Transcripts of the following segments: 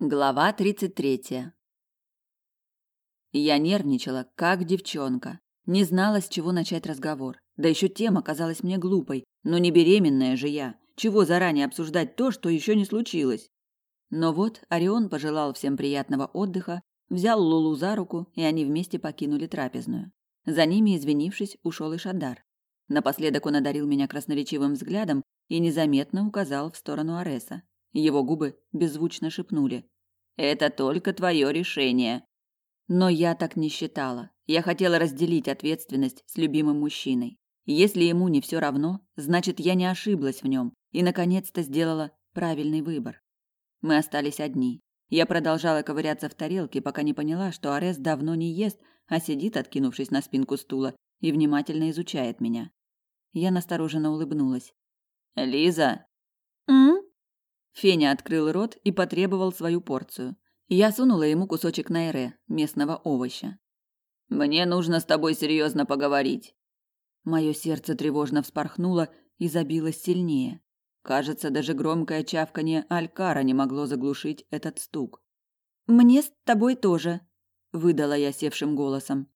Глава 33. Я нервничала, как девчонка. Не знала, с чего начать разговор. Да еще тема казалась мне глупой. Но не беременная же я. Чего заранее обсуждать то, что еще не случилось? Но вот Орион пожелал всем приятного отдыха, взял Лулу за руку, и они вместе покинули трапезную. За ними, извинившись, ушел и Шадар. Напоследок он одарил меня красноречивым взглядом и незаметно указал в сторону Ареса. Его губы беззвучно шепнули: "Это только твое решение". Но я так не считала. Я хотела разделить ответственность с любимым мужчиной. Если ему не все равно, значит, я не ошиблась в нем и наконец-то сделала правильный выбор. Мы остались одни. Я продолжала ковыряться в тарелке, пока не поняла, что Арес давно не ест, а сидит, откинувшись на спинку стула, и внимательно изучает меня. Я настороженно улыбнулась. «Лиза!» «М?» Феня открыл рот и потребовал свою порцию. Я сунула ему кусочек найре, местного овоща. Мне нужно с тобой серьезно поговорить. Мое сердце тревожно вспорхнуло и забилось сильнее. Кажется, даже громкое чавканье алькара не могло заглушить этот стук. Мне с тобой тоже, выдала я севшим голосом.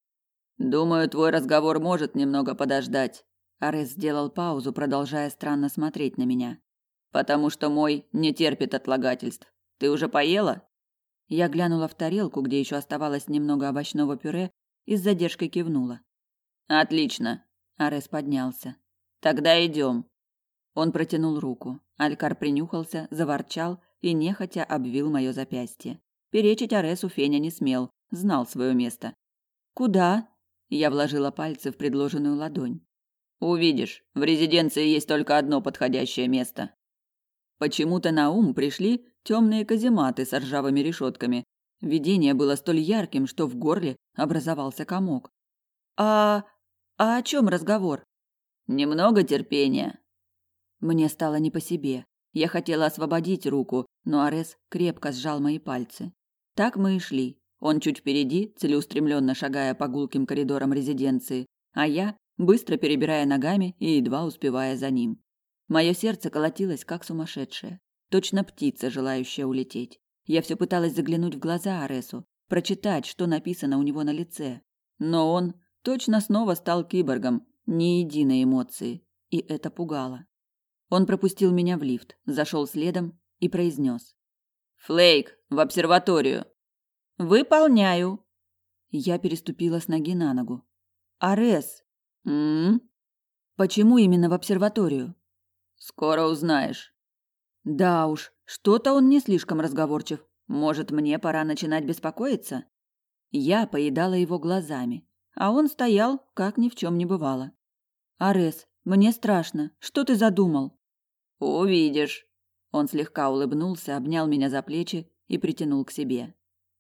Думаю, твой разговор может немного подождать. Арес сделал паузу, продолжая странно смотреть на меня потому что мой не терпит отлагательств. Ты уже поела? Я глянула в тарелку, где еще оставалось немного овощного пюре, и с задержкой кивнула. Отлично. Арес поднялся. Тогда идем. Он протянул руку. Алькар принюхался, заворчал и нехотя обвил мое запястье. Перечить Аресу Феня не смел, знал свое место. Куда? Я вложила пальцы в предложенную ладонь. Увидишь, в резиденции есть только одно подходящее место. Почему-то на ум пришли темные казематы с ржавыми решетками. Видение было столь ярким, что в горле образовался комок. А а о чем разговор? Немного терпения. Мне стало не по себе. Я хотела освободить руку, но Арес крепко сжал мои пальцы. Так мы и шли. Он чуть впереди, целеустремленно шагая по гулким коридорам резиденции, а я быстро перебирая ногами и едва успевая за ним. Мое сердце колотилось, как сумасшедшее. Точно птица, желающая улететь. Я все пыталась заглянуть в глаза Аресу, прочитать, что написано у него на лице. Но он точно снова стал киборгом, ни единой эмоции. И это пугало. Он пропустил меня в лифт, зашел следом и произнес. «Флейк, в обсерваторию!» «Выполняю!» Я переступила с ноги на ногу. «Арес!» «М-м?» «Почему именно в обсерваторию?» Скоро узнаешь. Да уж, что-то он не слишком разговорчив. Может, мне пора начинать беспокоиться? Я поедала его глазами, а он стоял, как ни в чем не бывало. Арес, мне страшно. Что ты задумал? Увидишь. Он слегка улыбнулся, обнял меня за плечи и притянул к себе.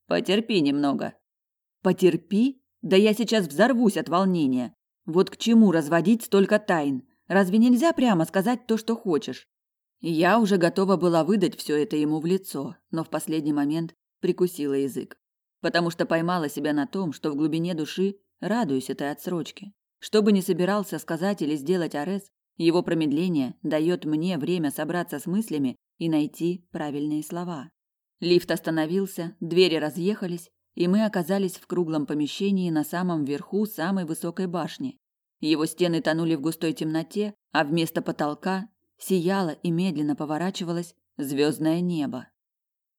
Потерпи немного. Потерпи? Да я сейчас взорвусь от волнения. Вот к чему разводить столько тайн? Разве нельзя прямо сказать то, что хочешь? Я уже готова была выдать все это ему в лицо, но в последний момент прикусила язык, потому что поймала себя на том, что в глубине души радуюсь этой отсрочке. Что бы ни собирался сказать или сделать Арес, его промедление дает мне время собраться с мыслями и найти правильные слова. Лифт остановился, двери разъехались, и мы оказались в круглом помещении на самом верху самой высокой башни. Его стены тонули в густой темноте, а вместо потолка сияло и медленно поворачивалось звездное небо.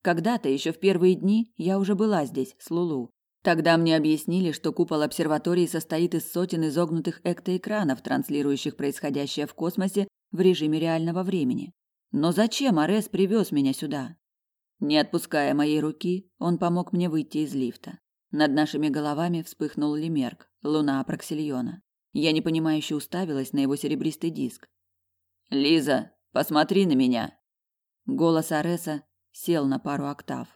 Когда-то, еще в первые дни, я уже была здесь, с Лулу. Тогда мне объяснили, что купол обсерватории состоит из сотен изогнутых эктоэкранов, транслирующих происходящее в космосе в режиме реального времени. Но зачем Арес привез меня сюда? Не отпуская моей руки, он помог мне выйти из лифта. Над нашими головами вспыхнул Лемерк, луна Проксильона. Я непонимающе уставилась на его серебристый диск. Лиза, посмотри на меня. Голос Ареса сел на пару октав,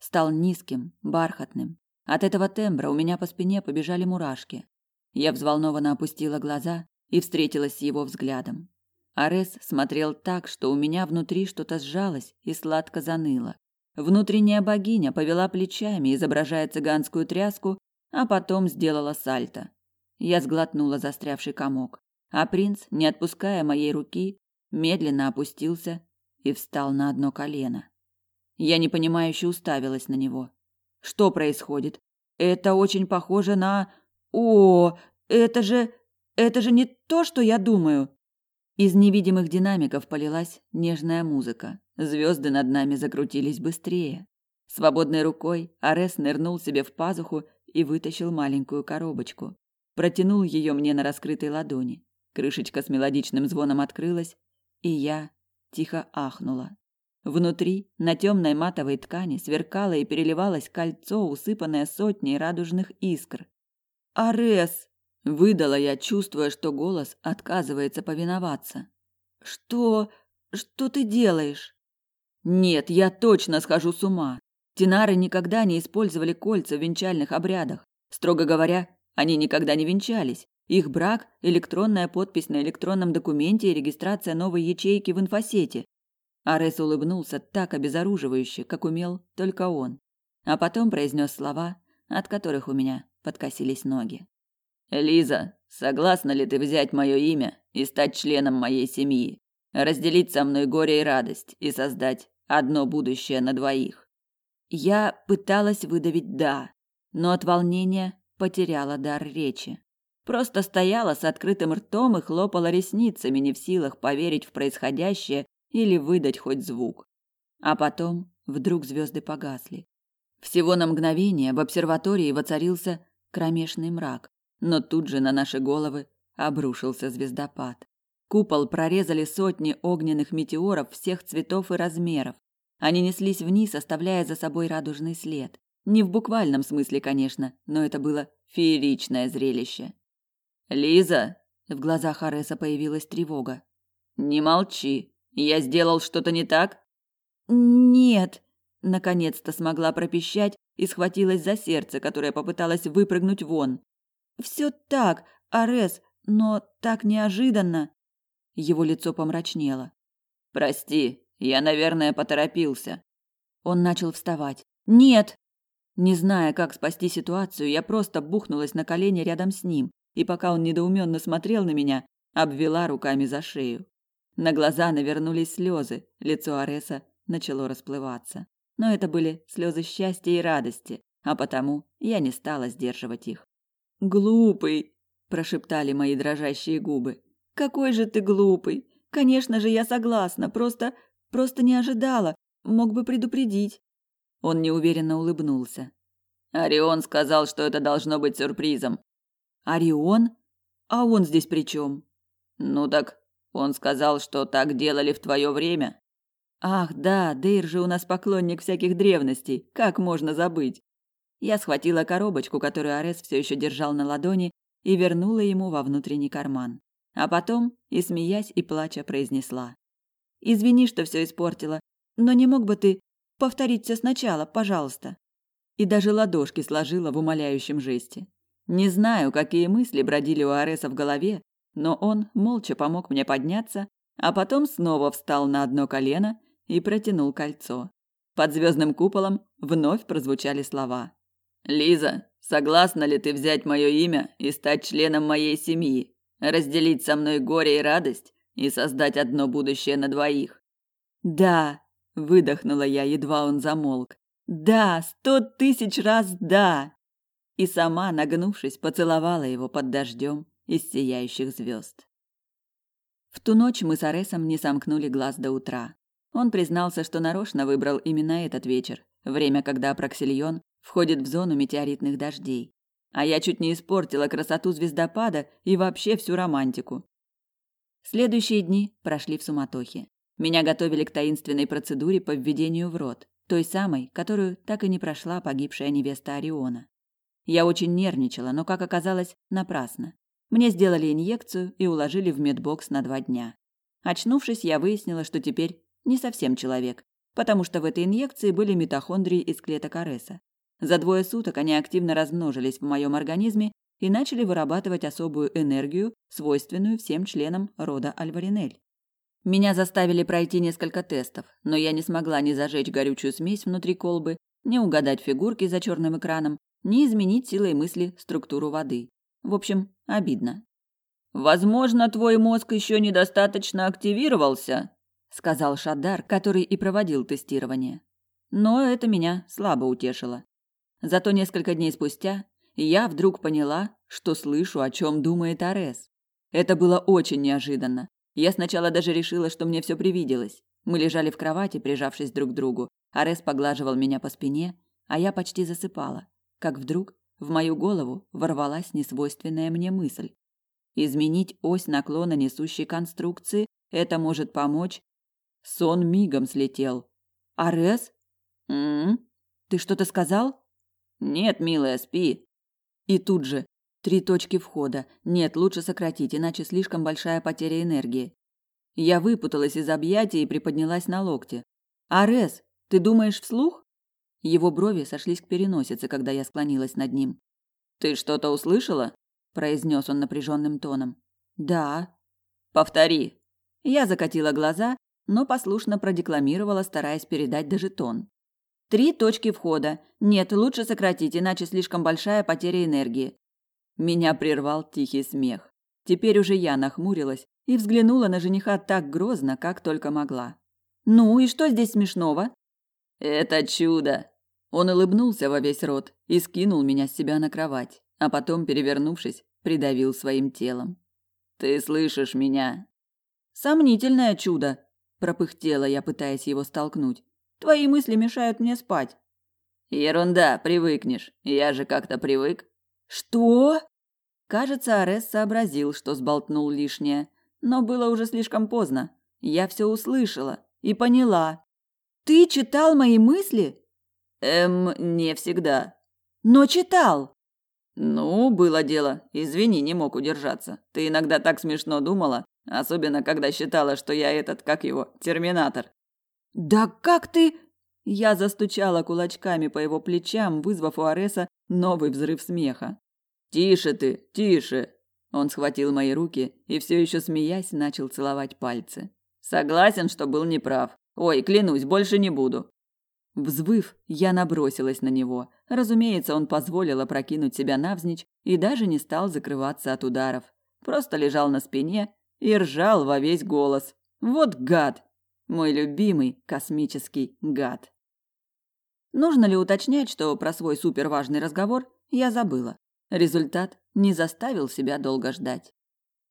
стал низким, бархатным. От этого тембра у меня по спине побежали мурашки. Я взволнованно опустила глаза и встретилась с его взглядом. Арес смотрел так, что у меня внутри что-то сжалось и сладко заныло. Внутренняя богиня повела плечами, изображая цыганскую тряску, а потом сделала сальто. Я сглотнула застрявший комок, а принц, не отпуская моей руки, медленно опустился и встал на одно колено. Я непонимающе уставилась на него. Что происходит? Это очень похоже на... О, это же... Это же не то, что я думаю. Из невидимых динамиков полилась нежная музыка. Звезды над нами закрутились быстрее. Свободной рукой Арес нырнул себе в пазуху и вытащил маленькую коробочку. Протянул ее мне на раскрытой ладони. Крышечка с мелодичным звоном открылась, и я тихо ахнула. Внутри, на темной матовой ткани, сверкало и переливалось кольцо, усыпанное сотней радужных искр. «Арес!» – выдала я, чувствуя, что голос отказывается повиноваться. «Что? Что ты делаешь?» «Нет, я точно схожу с ума. Тинары никогда не использовали кольца в венчальных обрядах. Строго говоря, они никогда не венчались. Их брак – электронная подпись на электронном документе и регистрация новой ячейки в инфосете. Арес улыбнулся так обезоруживающе, как умел только он. А потом произнес слова, от которых у меня подкосились ноги. «Лиза, согласна ли ты взять мое имя и стать членом моей семьи? Разделить со мной горе и радость и создать одно будущее на двоих?» Я пыталась выдавить «да», но от волнения потеряла дар речи. Просто стояла с открытым ртом и хлопала ресницами, не в силах поверить в происходящее или выдать хоть звук. А потом вдруг звезды погасли. Всего на мгновение в обсерватории воцарился кромешный мрак, но тут же на наши головы обрушился звездопад. Купол прорезали сотни огненных метеоров всех цветов и размеров. Они неслись вниз, оставляя за собой радужный след. Не в буквальном смысле, конечно, но это было фееричное зрелище. Лиза, в глазах Ареса появилась тревога. Не молчи. Я сделал что-то не так? Нет, наконец-то смогла пропищать и схватилась за сердце, которое попыталась выпрыгнуть вон. Все так, Арес, но так неожиданно. Его лицо помрачнело. Прости, я, наверное, поторопился. Он начал вставать. Нет. Не зная, как спасти ситуацию, я просто бухнулась на колени рядом с ним, и пока он недоуменно смотрел на меня, обвела руками за шею. На глаза навернулись слезы, лицо Ареса начало расплываться. Но это были слезы счастья и радости, а потому я не стала сдерживать их. «Глупый!» – прошептали мои дрожащие губы. «Какой же ты глупый! Конечно же, я согласна, просто... просто не ожидала, мог бы предупредить». Он неуверенно улыбнулся. «Орион сказал, что это должно быть сюрпризом. Орион? А он здесь при чем? Ну так, он сказал, что так делали в твое время. Ах, да, Дейр же у нас поклонник всяких древностей. Как можно забыть? Я схватила коробочку, которую Арес все еще держал на ладони, и вернула ему во внутренний карман. А потом, и смеясь, и плача, произнесла: "Извини, что все испортила, но не мог бы ты повторить все сначала, пожалуйста?" И даже ладошки сложила в умоляющем жесте. Не знаю, какие мысли бродили у Ареса в голове, но он молча помог мне подняться, а потом снова встал на одно колено и протянул кольцо. Под звездным куполом вновь прозвучали слова. «Лиза, согласна ли ты взять мое имя и стать членом моей семьи, разделить со мной горе и радость и создать одно будущее на двоих?» «Да», – выдохнула я, едва он замолк. «Да, сто тысяч раз да!» и сама, нагнувшись, поцеловала его под дождем из сияющих звезд. В ту ночь мы с Аресом не сомкнули глаз до утра. Он признался, что нарочно выбрал именно этот вечер, время, когда Проксильон входит в зону метеоритных дождей. А я чуть не испортила красоту звездопада и вообще всю романтику. Следующие дни прошли в суматохе. Меня готовили к таинственной процедуре по введению в рот, той самой, которую так и не прошла погибшая невеста Ориона. Я очень нервничала, но, как оказалось, напрасно. Мне сделали инъекцию и уложили в медбокс на два дня. Очнувшись, я выяснила, что теперь не совсем человек, потому что в этой инъекции были митохондрии из клеток Ареса. За двое суток они активно размножились в моем организме и начали вырабатывать особую энергию, свойственную всем членам рода Альваринель. Меня заставили пройти несколько тестов, но я не смогла ни зажечь горючую смесь внутри колбы, ни угадать фигурки за черным экраном, ни изменить силой мысли структуру воды. В общем, обидно. Возможно, твой мозг еще недостаточно активировался, сказал Шадар, который и проводил тестирование. но это меня слабо утешило. Зато несколько дней спустя я вдруг поняла, что слышу, о чем думает Арес. Это было очень неожиданно. Я сначала даже решила, что мне все привиделось. Мы лежали в кровати, прижавшись друг к другу. Арес поглаживал меня по спине, а я почти засыпала. Как вдруг в мою голову ворвалась несвойственная мне мысль. Изменить ось наклона несущей конструкции это может помочь. Сон мигом слетел. Арес? М? Ты что-то сказал? Нет, милая, спи. И тут же три точки входа. Нет, лучше сократить, иначе слишком большая потеря энергии. Я выпуталась из объятий и приподнялась на локте. Арес, ты думаешь вслух? Его брови сошлись к переносице, когда я склонилась над ним. Ты что-то услышала? произнес он напряженным тоном. Да. Повтори. Я закатила глаза, но послушно продекламировала, стараясь передать даже тон. Три точки входа. Нет, лучше сократить, иначе слишком большая потеря энергии. Меня прервал тихий смех. Теперь уже я нахмурилась и взглянула на жениха так грозно, как только могла. Ну и что здесь смешного? Это чудо. Он улыбнулся во весь рот и скинул меня с себя на кровать, а потом, перевернувшись, придавил своим телом. Ты слышишь меня? Сомнительное чудо, пропыхтела я, пытаясь его столкнуть. Твои мысли мешают мне спать. Ерунда, привыкнешь. Я же как-то привык. Что? Кажется, Арес сообразил, что сболтнул лишнее, но было уже слишком поздно. Я все услышала и поняла. Ты читал мои мысли? Эм, не всегда. Но читал. Ну, было дело. Извини, не мог удержаться. Ты иногда так смешно думала, особенно когда считала, что я этот, как его, терминатор. Да как ты? Я застучала кулачками по его плечам, вызвав у Ареса новый взрыв смеха. Тише ты, тише. Он схватил мои руки и все еще смеясь начал целовать пальцы. Согласен, что был неправ. Ой, клянусь, больше не буду. Взвыв, я набросилась на него. Разумеется, он позволил опрокинуть себя навзничь и даже не стал закрываться от ударов. Просто лежал на спине и ржал во весь голос. Вот гад! Мой любимый космический гад. Нужно ли уточнять, что про свой суперважный разговор я забыла? Результат не заставил себя долго ждать.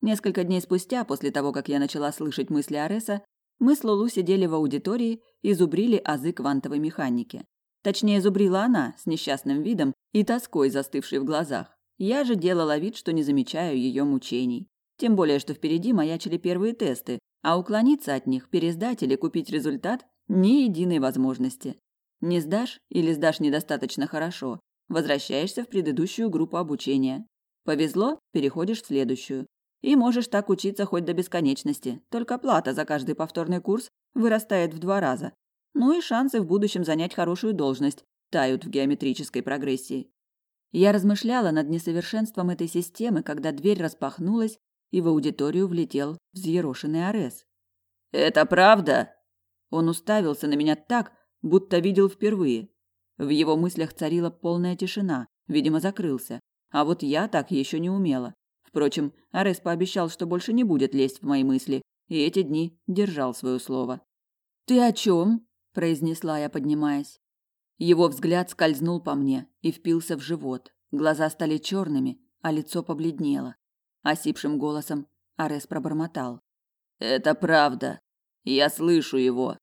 Несколько дней спустя, после того, как я начала слышать мысли Ареса, мы с Лулу сидели в аудитории и зубрили азы квантовой механики. Точнее, зубрила она с несчастным видом и тоской, застывшей в глазах. Я же делала вид, что не замечаю ее мучений. Тем более, что впереди маячили первые тесты, а уклониться от них, пересдать или купить результат – ни единой возможности. Не сдашь или сдашь недостаточно хорошо, возвращаешься в предыдущую группу обучения. Повезло – переходишь в следующую. И можешь так учиться хоть до бесконечности, только плата за каждый повторный курс вырастает в два раза. Ну и шансы в будущем занять хорошую должность тают в геометрической прогрессии. Я размышляла над несовершенством этой системы, когда дверь распахнулась, и в аудиторию влетел взъерошенный Арес. «Это правда?» Он уставился на меня так, будто видел впервые. В его мыслях царила полная тишина, видимо, закрылся. А вот я так еще не умела. Впрочем, Арес пообещал, что больше не будет лезть в мои мысли, и эти дни держал свое слово. «Ты о чем?» – произнесла я, поднимаясь. Его взгляд скользнул по мне и впился в живот. Глаза стали черными, а лицо побледнело. Осипшим голосом Арес пробормотал. «Это правда. Я слышу его».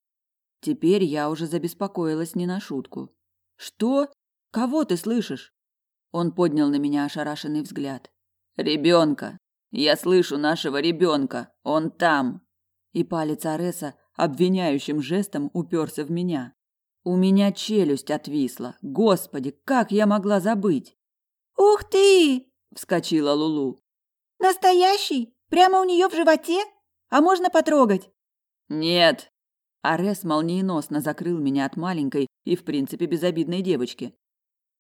Теперь я уже забеспокоилась не на шутку. «Что? Кого ты слышишь?» Он поднял на меня ошарашенный взгляд. Ребенка. Я слышу нашего ребенка. Он там. И палец Ареса обвиняющим жестом уперся в меня. У меня челюсть отвисла. Господи, как я могла забыть? Ух ты! вскочила Лулу. Настоящий? Прямо у нее в животе? А можно потрогать? Нет. Арес молниеносно закрыл меня от маленькой и, в принципе, безобидной девочки.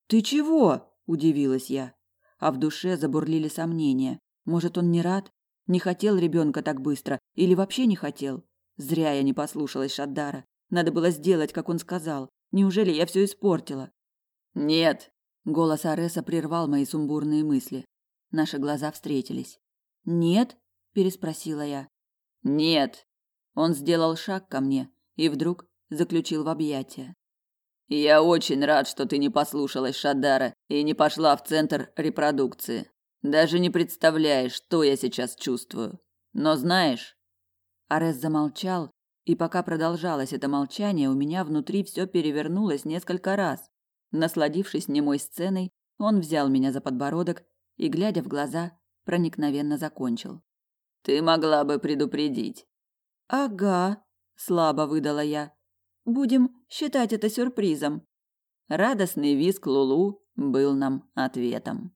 Ты чего? удивилась я а в душе забурлили сомнения. Может, он не рад? Не хотел ребенка так быстро или вообще не хотел? Зря я не послушалась Шаддара. Надо было сделать, как он сказал. Неужели я все испортила? Нет, голос Ареса прервал мои сумбурные мысли. Наши глаза встретились. Нет? переспросила я. Нет. Он сделал шаг ко мне и вдруг заключил в объятия. Я очень рад, что ты не послушалась Шадара и не пошла в центр репродукции. Даже не представляешь, что я сейчас чувствую. Но знаешь, Арес замолчал, и пока продолжалось это молчание, у меня внутри все перевернулось несколько раз. Насладившись немой сценой, он взял меня за подбородок и, глядя в глаза, проникновенно закончил. Ты могла бы предупредить. Ага, слабо выдала я. Будем считать это сюрпризом. Радостный визг Лулу был нам ответом.